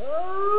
Oh!